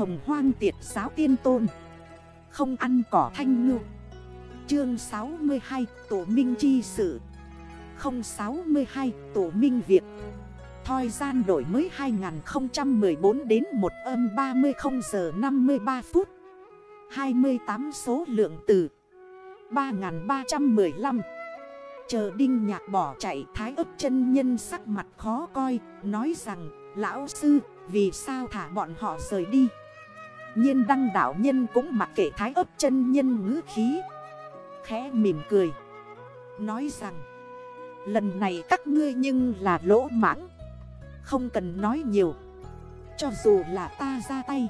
hồng hoang tiệt giáo tiên tôn. Không ăn cỏ thanh ngư. Chương 62 Tổ Minh Chi Sự. 062 Tổ Minh Việt. Thời gian đổi mới 2014 đến 1 âm 30 giờ 53 phút. 28 số lượng từ 3315 Chờ đinh nhạc bỏ chạy, thái ấp chân nhân sắc mặt khó coi, Nói rằng, lão sư, vì sao thả bọn họ rời đi? Nhiên đăng đảo nhân cũng mặc kệ thái ấp chân nhân ngữ khí. Khẽ mỉm cười. Nói rằng, Lần này các ngươi nhưng là lỗ mãng. Không cần nói nhiều. Cho dù là ta ra tay,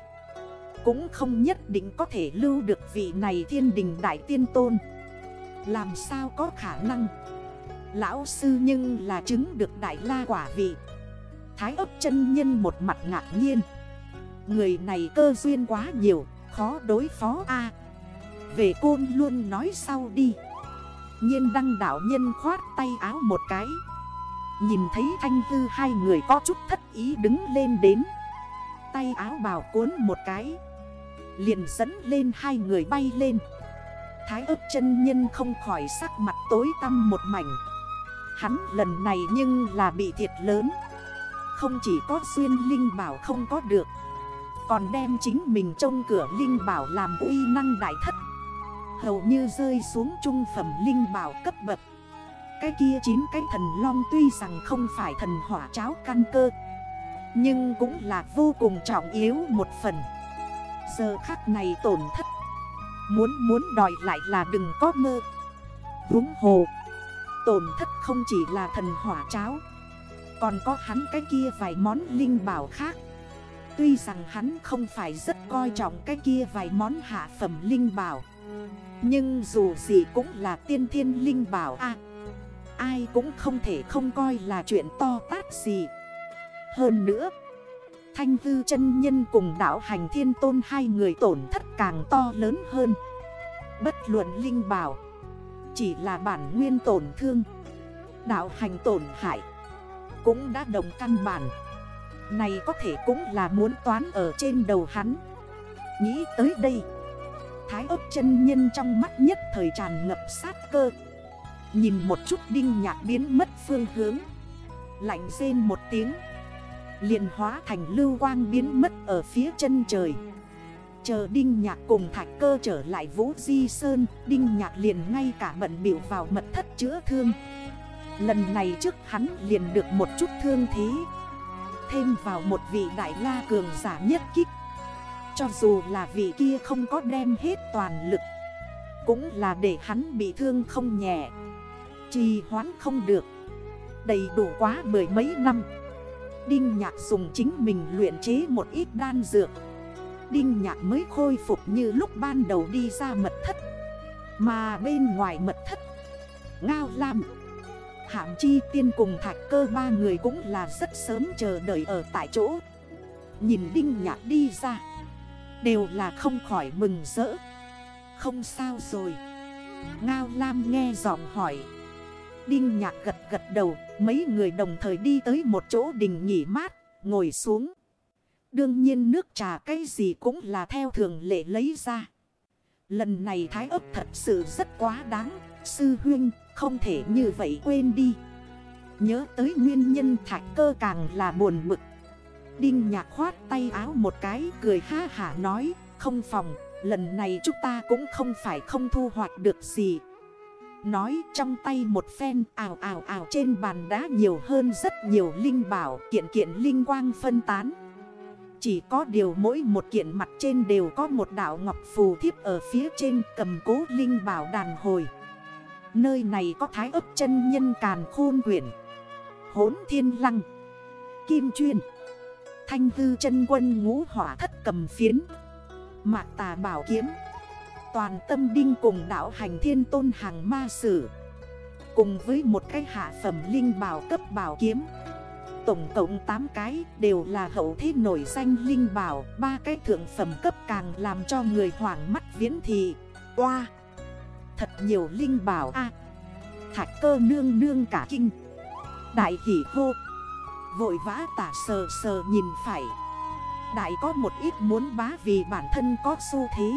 Cũng không nhất định có thể lưu được vị này thiên đình đại tiên tôn. Làm sao có khả năng? Lão sư nhưng là chứng được đại la quả vị. Thái ấp chân nhân một mặt ngạc nhiên. Người này cơ duyên quá nhiều, Khó đối phó a. Về côn luôn nói sau đi. Nhiên đăng đảo nhân khoát tay áo một cái. Nhìn thấy thanh tư hai người có chút thất ý đứng lên đến. Tay áo bào cuốn một cái. Liền dẫn lên hai người bay lên. Thái ấp chân nhân không khỏi sắc mặt tối tăm một mảnh. Hắn lần này nhưng là bị thiệt lớn. Không chỉ có xuyên linh bảo không có được. Còn đem chính mình trông cửa linh bảo làm uy năng đại thất. Hầu như rơi xuống trung phẩm linh bảo cấp bậc. Cái kia chín cái thần long tuy rằng không phải thần hỏa cháo căn cơ, Nhưng cũng là vô cùng trọng yếu một phần. Giờ khắc này tổn thất, Muốn muốn đòi lại là đừng có mơ. Húng hồ, Tổn thất không chỉ là thần hỏa cháo, Còn có hắn cái kia vài món linh bảo khác. Tuy rằng hắn không phải rất coi trọng cái kia vài món hạ phẩm linh bảo, nhưng dù gì cũng là tiên thiên linh bảo a. Ai cũng không thể không coi là chuyện to tát gì. Hơn nữa, Thanh tư chân nhân cùng đảo hành thiên tôn hai người tổn thất càng to lớn hơn. Bất luận linh bảo, Chỉ là bản nguyên tổn thương Đảo hành tổn hại, Cũng đã đồng căn bản. Này có thể cũng là muốn toán ở trên đầu hắn. Nghĩ tới đây, Thái ấp chân nhân trong mắt nhất thời tràn ngập sát cơ. Nhìn một chút đinh nhạc biến mất phương hướng, Lạnh rên một tiếng, liền hóa thành lưu quang biến mất ở phía chân trời. Chờ Đinh Nhạc cùng Thạch Cơ trở lại Vũ Di Sơn, Đinh Nhạc liền ngay cả bận biểu vào mật thất chữa thương. Lần này trước hắn liền được một chút thương thế. Thêm vào một vị đại la cường giả nhất kích. Cho dù là vị kia không có đem hết toàn lực, Cũng là để hắn bị thương không nhẹ, Trì hoãn không được. Đầy đủ quá mười mấy năm, Đinh nhạc dùng chính mình luyện chế một ít đan dược. Đinh nhạc mới khôi phục như lúc ban đầu đi ra mật thất, Mà bên ngoài mật thất, Ngao Lam Hạm chi tiên cùng thạch cơ ba người cũng là rất sớm chờ đợi ở tại chỗ. Nhìn Đinh Nhạc đi ra, Đều là không khỏi mừng rỡ. Không sao rồi. Ngao Lam nghe giọng hỏi. Đinh nhạc gật gật đầu, Mấy người đồng thời đi tới một chỗ đình nghỉ mát, Ngồi xuống. Đương nhiên nước trà cái gì cũng là theo thường lệ lấy ra. Lần này thái ấp thật sự rất quá đáng, Sư huynh không thể như vậy quên đi. Nhớ tới nguyên nhân thạch cơ càng là buồn bực. Đinh nhạc khoát tay áo một cái cười ha hả nói Không phòng, lần này chúng ta cũng không phải không thu hoạch được gì. Nói trong tay một phen ảo ảo ảo trên bàn đá nhiều hơn rất nhiều linh bảo kiện kiện linh quang phân tán. Chỉ có điều mỗi một kiện mặt trên đều có một đảo ngọc phù thiếp ở phía trên cầm cố linh bảo đàn hồi. Nơi này có thái ấp chân nhân càn khôn quyển Hốn thiên lăng, Kim chuyên, Thanh thư chân quân ngũ hỏa thất cầm phiến, Mạc tà bảo kiếm, Toàn tâm đinh cùng đảo hành thiên tôn hàng ma sử, Cùng với một cái hạ phẩm linh bảo cấp bảo kiếm. Tổng cộng 8 cái đều là hậu thế nổi danh linh bảo, ba cái thượng phẩm cấp càng làm cho người hoảng mắt viễn thị. Oa! Thật nhiều linh bảo a. Thạch cơ nương nương cả kinh. Đại hỷ hô. Vội vã tả sờ sờ nhìn phải. Đại có một ít muốn bá vì bản thân có xu thế.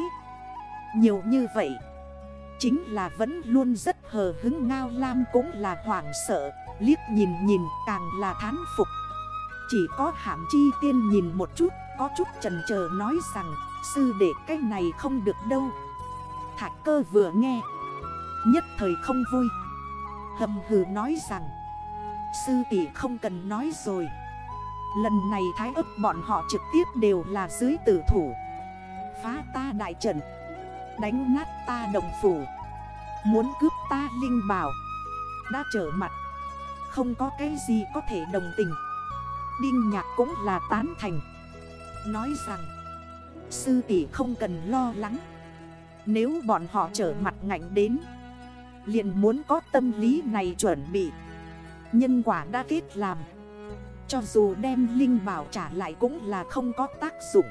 Nhiều như vậy, Chính là vẫn luôn rất hờ hứng Ngao Lam cũng là hoảng sợ, Liếc nhìn nhìn càng là thán phục. Chỉ có hãm chi tiên nhìn một chút, Có chút trần chờ nói rằng, Sư đệ, cái này không được đâu. Thạch cơ vừa nghe Nhất thời không vui. Hầm hừ nói rằng, Sư tỷ không cần nói rồi. Lần này thái ấp bọn họ trực tiếp đều là dưới tử thủ. Phá ta đại trận, Đánh nát ta đồng phủ. Muốn cướp ta linh bảo, Đã trở mặt. Không có cái gì có thể đồng tình. Đinh nhạc cũng là tán thành. Nói rằng, Sư tỷ không cần lo lắng. Nếu bọn họ trở mặt ngạnh đến liền muốn có tâm lý này chuẩn bị. Nhân quả đã kết làm. Cho dù đem linh bảo trả lại cũng là không có tác dụng.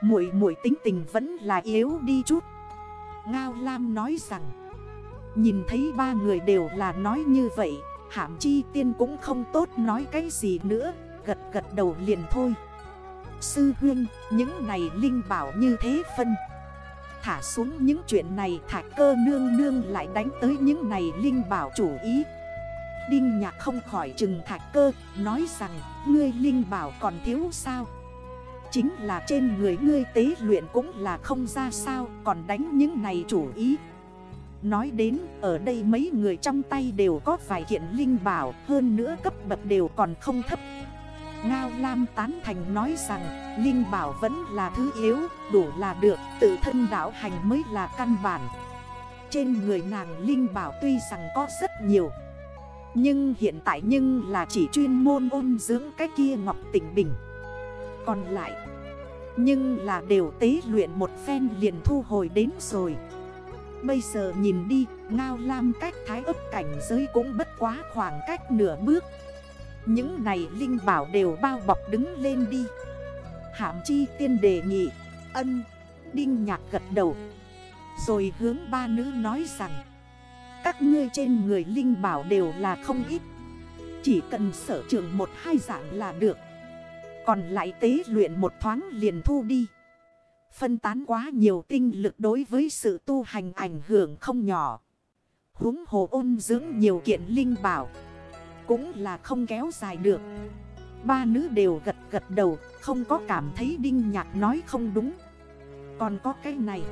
Mũi mũi tính tình vẫn là yếu đi chút. Ngao Lam nói rằng, Nhìn thấy ba người đều là nói như vậy, Hạm chi tiên cũng không tốt nói cái gì nữa, Gật gật đầu liền thôi. Sư huyên, những này linh bảo như thế phân Thả xuống những chuyện này thạch cơ nương nương lại đánh tới những này, linh bảo chủ ý. Đinh nhạc không khỏi chừng thạch cơ, Nói rằng, ngươi linh bảo còn thiếu sao? Chính là trên người ngươi tế luyện cũng là không ra sao, Còn đánh những này chủ ý. Nói đến, ở đây mấy người trong tay đều có vài kiện linh bảo, Hơn nữa cấp bậc đều còn không thấp. Ngao Lam tán thành nói rằng, Linh bảo vẫn là thứ yếu, Đủ là được, Tự thân đảo hành mới là căn bản. Trên người nàng Linh bảo tuy rằng có rất nhiều, Nhưng hiện tại nhưng là chỉ chuyên môn ôn dưỡng cái kia ngọc tỉnh bình. Còn lại, Nhưng là đều tế luyện một phen liền thu hồi đến rồi. Bây giờ nhìn đi, Ngao Lam cách thái ấp cảnh giới cũng bất quá khoảng cách nửa bước những này linh bảo đều bao bọc đứng lên đi. Hạm chi tiên đề nghị, Ân. Đinh nhạc gật đầu. Rồi hướng ba nữ nói rằng, Các ngươi trên người linh bảo đều là không ít. Chỉ cần sở trường một hai dạng là được. Còn lại tế luyện một thoáng liền thu đi. Phân tán quá nhiều tinh lực đối với sự tu hành ảnh hưởng không nhỏ. Huống hồ ôn dưỡng nhiều kiện linh bảo cũng là không kéo dài được. Ba nữ đều gật gật đầu, Không có cảm thấy Đinh Nhạc nói không đúng. Còn có cái này.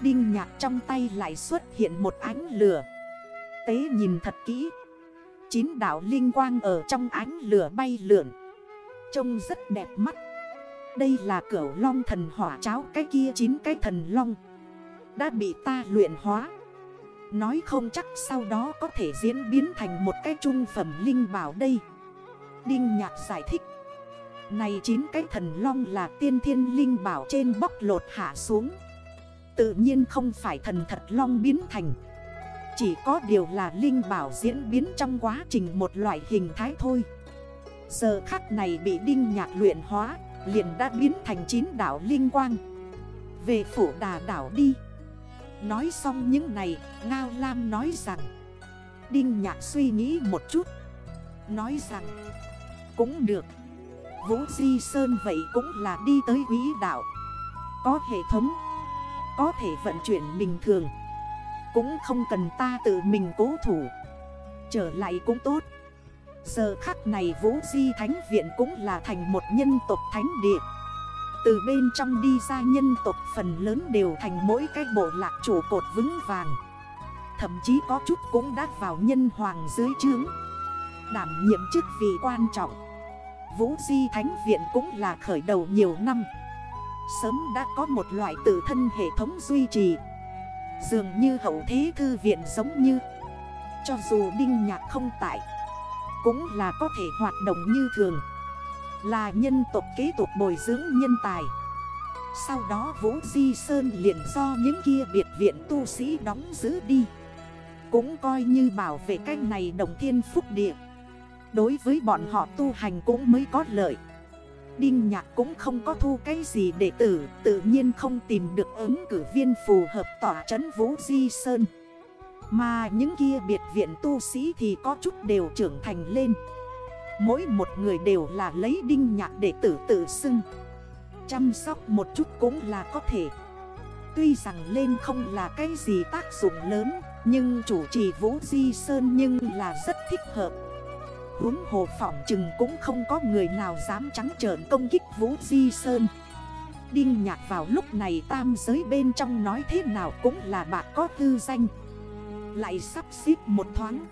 Đinh Nhạc trong tay lại xuất hiện một ánh lửa. Tế nhìn thật kỹ. Chín đảo linh quang ở trong ánh lửa bay lượn. Trông rất đẹp mắt. Đây là cửu long thần hỏa cháo, Cái kia chín cái thần long. Đã bị ta luyện hóa. Nói không chắc sau đó có thể diễn biến thành một cái trung phẩm linh bảo đây. Đinh nhạc giải thích. Này chín cái thần long là tiên thiên linh bảo trên bóc lột hạ xuống. Tự nhiên không phải thần thật long biến thành. Chỉ có điều là linh bảo diễn biến trong quá trình một loại hình thái thôi. Giờ khắc này bị đinh nhạc luyện hóa, Liền đã biến thành chín đảo linh quang. Về phủ đà đảo đi. Nói xong những này, Ngao Lam nói rằng Đinh Nhạc suy nghĩ một chút Nói rằng Cũng được Vũ Di Sơn vậy cũng là đi tới quý đạo. Có hệ thống Có thể vận chuyển bình thường. Cũng không cần ta tự mình cố thủ. Trở lại cũng tốt. Giờ khắc này Vũ Di Thánh Viện cũng là thành một nhân tộc thánh địa từ bên trong đi ra nhân tộc phần lớn đều thành mỗi cái bộ lạc chủ cột vững vàng. Thậm chí có chút cũng đã vào nhân hoàng dưới trướng. Đảm nhiệm chức vị quan trọng. Vũ Di Thánh Viện cũng là khởi đầu nhiều năm. Sớm đã có một loại tự thân hệ thống duy trì. Dường như hậu thế thư viện giống như, Cho dù Đinh Nhạc không tại, Cũng là có thể hoạt động như thường là nhân tộc kế tục bồi dưỡng nhân tài. Sau đó Vũ Di Sơn liền do những kia biệt viện tu sĩ đóng giữ đi. Cũng coi như bảo vệ cách này đồng thiên phúc địa. Đối với bọn họ tu hành cũng mới có lợi. Đinh Nhạc cũng không có thu cái gì đệ tử, Tự nhiên không tìm được ứng cử viên phù hợp tỏa trấn Vũ Di Sơn. Mà những kia biệt viện tu sĩ thì có chút đều trưởng thành lên. Mỗi một người đều là lấy đinh nhạc để tử tự xưng. Chăm sóc một chút cũng là có thể. Tuy rằng lên không là cái gì tác dụng lớn, Nhưng chủ trì Vũ Di Sơn nhưng là rất thích hợp. Húng hồ phỏng chừng cũng không có người nào dám trắng trợn công kích Vũ Di Sơn. Đinh nhạc vào lúc này tam giới bên trong nói thế nào cũng là bạn có tư danh. Lại sắp xếp một thoáng.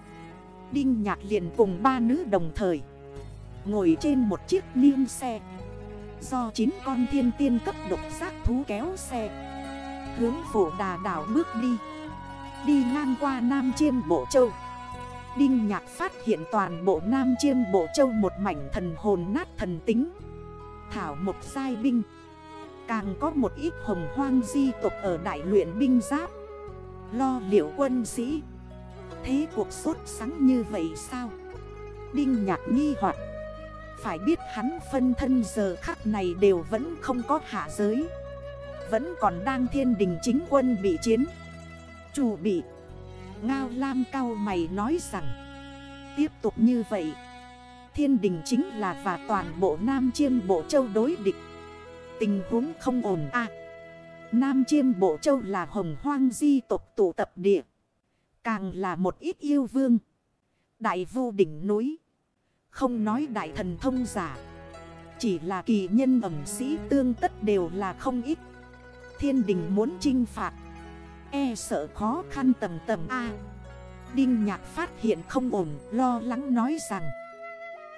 Đinh nhạc liền cùng ba nữ đồng thời. Ngồi trên một chiếc niêm xe. Do chín con thiên tiên cấp độc giác thú kéo xe. Hướng phổ đà đảo bước đi. Đi ngang qua Nam Chiêm Bộ Châu. Đinh nhạc phát hiện toàn bộ Nam Chiêm Bộ Châu một mảnh thần hồn nát thần tính. Thảo một sai binh. Càng có một ít hồng hoang di tộc ở đại luyện binh giáp. Lo liệu quân sĩ. Thế cuộc sốt sắng như vậy sao? Đinh nhạc nghi hoặc. Phải biết hắn phân thân giờ khắc này đều vẫn không có hạ giới. Vẫn còn đang thiên đình chính quân bị chiến. Chủ bị, Ngao Lam cao mày nói rằng, Tiếp tục như vậy, Thiên đình chính là và toàn bộ Nam Chiêm Bộ Châu đối địch. Tình huống không ổn à Nam Chiêm Bộ Châu là hồng hoang di tộc tụ tập địa. Càng là một ít yêu vương. Đại vô đỉnh núi. Không nói đại thần thông giả. Chỉ là kỳ nhân ẩm sĩ tương tất đều là không ít. Thiên đình muốn chinh phạt. E sợ khó khăn tầm tầm A. Đinh nhạc phát hiện không ổn, Lo lắng nói rằng,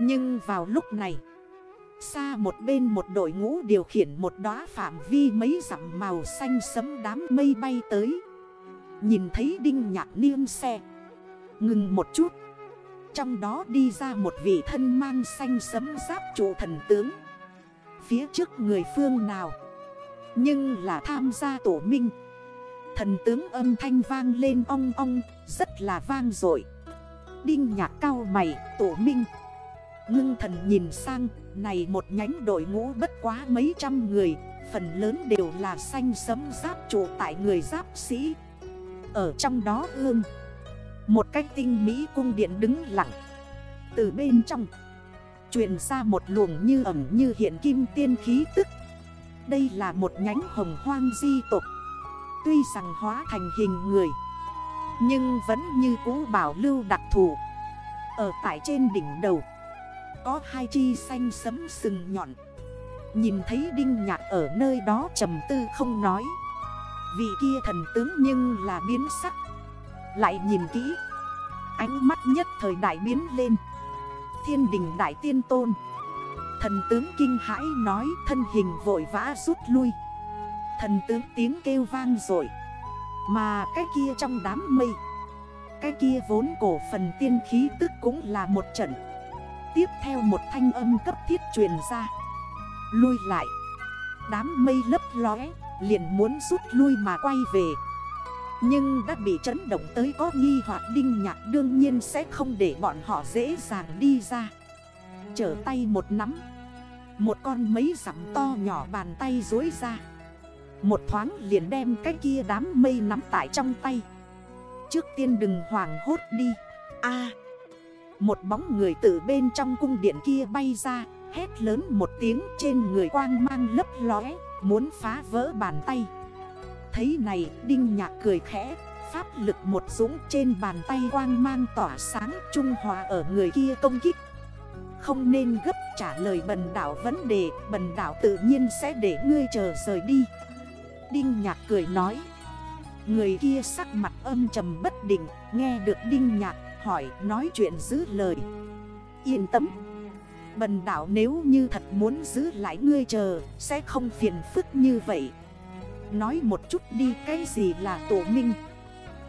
Nhưng vào lúc này, Xa một bên một đội ngũ điều khiển một đóa phạm vi mấy dặm màu xanh sấm đám mây bay tới. Nhìn thấy đinh nhạc niêm xe, Ngừng một chút. Trong đó đi ra một vị thân mang xanh sấm giáp trụ thần tướng. Phía trước người phương nào? Nhưng là tham gia tổ minh. Thần tướng âm thanh vang lên ong ong, Rất là vang dội. Đinh nhạc cao mày, tổ minh. Ngưng thần nhìn sang, Này một nhánh đội ngũ bất quá mấy trăm người, Phần lớn đều là xanh sấm giáp trụ tại người giáp sĩ. Ở trong đó ương một cách tinh mỹ cung điện đứng lặng. Từ bên trong, Truyền ra một luồng như ẩm như hiện kim tiên khí tức. Đây là một nhánh hồng hoang di tục Tuy rằng hóa thành hình người, Nhưng vẫn như cũ bảo lưu đặc thù. Ở tại trên đỉnh đầu, Có hai chi xanh sấm sừng nhọn. Nhìn thấy đinh nhạc ở nơi đó trầm tư không nói. Vị kia thần tướng nhưng là biến sắc. Lại nhìn kỹ. Ánh mắt nhất thời đại biến lên. Thiên đình đại tiên tôn. Thần tướng kinh hãi nói thân hình vội vã rút lui. Thần tướng tiếng kêu vang rồi. Mà cái kia trong đám mây. Cái kia vốn cổ phần tiên khí tức cũng là một trận. Tiếp theo một thanh âm cấp thiết truyền ra. Lui lại. Đám mây lấp lóe, Liền muốn rút lui mà quay về. Nhưng đã bị chấn động tới có nghi hoặc đinh nhạc Đương nhiên sẽ không để bọn họ dễ dàng đi ra. Trở tay một nắm. Một con mấy dặm to nhỏ bàn tay dối ra. Một thoáng liền đem cái kia đám mây nắm tại trong tay. Trước tiên đừng hoảng hốt đi. A. Một bóng người từ bên trong cung điện kia bay ra, Hét lớn một tiếng trên người quang mang lấp lóe, Muốn phá vỡ bàn tay. Thấy này, Đinh Nhạc cười khẽ. Pháp lực một dũng trên bàn tay quang mang tỏa sáng Trung hòa ở người kia công kích. Không nên gấp trả lời bần đảo vấn đề, Bần đảo tự nhiên sẽ để ngươi chờ rời đi. Đinh nhạc cười nói. Người kia sắc mặt âm trầm bất định, Nghe được đinh nhạc hỏi nói chuyện giữ lời. Yên tâm. Bần đảo nếu như thật muốn giữ lại ngươi chờ, Sẽ không phiền phức như vậy. Nói một chút đi, cái gì là tổ minh?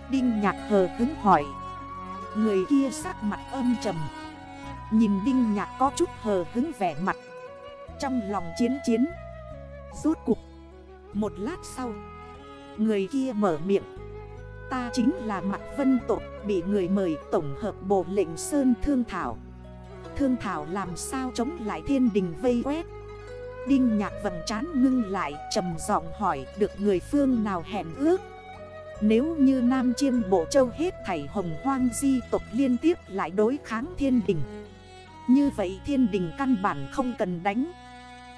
Đinh nhạc hờ hứng hỏi. Người kia sắc mặt âm trầm. Nhìn đinh nhạc có chút hờ hứng vẻ mặt. Trong lòng chiến chiến. Rốt cục một lát sau, Người kia mở miệng. Ta chính là mặt Vân Tộc Bị người mời tổng hợp bộ lệnh Sơn Thương Thảo. Thương Thảo làm sao chống lại thiên đình vây quét? Đinh nhạc vầng trán ngưng lại, trầm giọng hỏi, được người phương nào hẹn ước? Nếu như Nam Chiêm, Bộ Châu hết thảy hồng hoang di tộc liên tiếp lại đối kháng thiên đình, Như vậy thiên đình căn bản không cần đánh,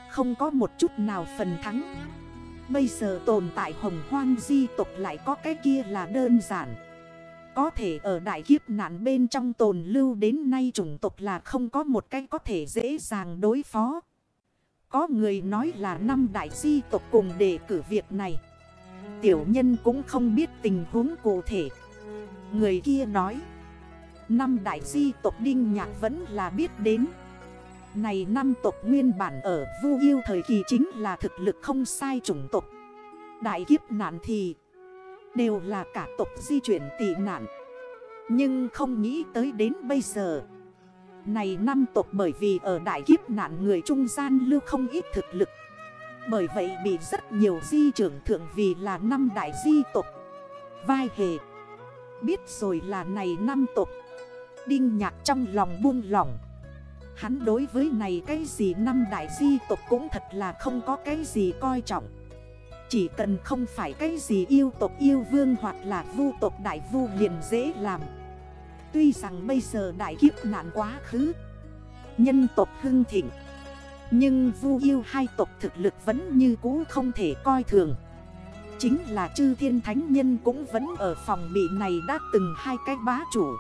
Không có một chút nào phần thắng. Bây giờ tồn tại hồng hoang di tộc lại có cái kia là đơn giản. Có thể ở đại kiếp nạn bên trong tồn lưu đến nay chủng tộc là không có một cái có thể dễ dàng đối phó. Có người nói là năm đại di tộc cùng đề cử việc này. Tiểu nhân cũng không biết tình huống cụ thể. Người kia nói, Năm đại di tộc Đinh Nhạc vẫn là biết đến. Này năm tộc nguyên bản ở vu yêu thời kỳ chính là thực lực không sai chủng tộc. Đại kiếp nạn thì Đều là cả tộc di chuyển tị nạn. Nhưng không nghĩ tới đến bây giờ này năm tộc bởi vì ở đại kiếp nạn người trung gian lưu không ít thực lực. Bởi vậy bị rất nhiều di trưởng thượng vì là năm đại di tộc. Vai hề. Biết rồi là này năm tộc. Đinh nhạc trong lòng buông lỏng. Hắn đối với này cái gì năm đại di tộc cũng thật là không có cái gì coi trọng. Chỉ cần không phải cái gì yêu tộc yêu vương hoặc là vu tộc đại vu liền dễ làm. Tuy rằng bây giờ đại kiếp nạn quá khứ, Nhân tộc hưng thịnh, Nhưng vu yêu hai tộc thực lực vẫn như cũ không thể coi thường. Chính là chư thiên thánh nhân cũng vẫn ở phòng bị này đã từng hai cái bá chủ.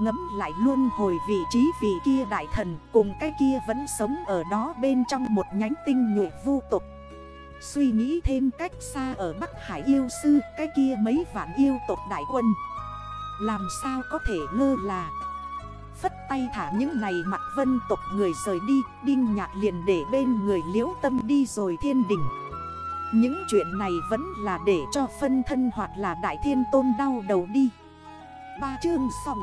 Ngấm lại luôn hồi vị trí vị kia đại thần Cùng cái kia vẫn sống ở đó bên trong một nhánh tinh nhuệ vu tục Suy nghĩ thêm cách xa ở Bắc Hải yêu sư, Cái kia mấy vạn yêu tộc đại quân. Làm sao có thể lơ là Phất tay thả những này mặt vân tộc người rời đi, Đinh nhạc liền để bên người liễu tâm đi rồi thiên đỉnh những chuyện này vẫn là để cho phân thân hoặc là đại thiên tôn đau đầu đi. Ba chương xong.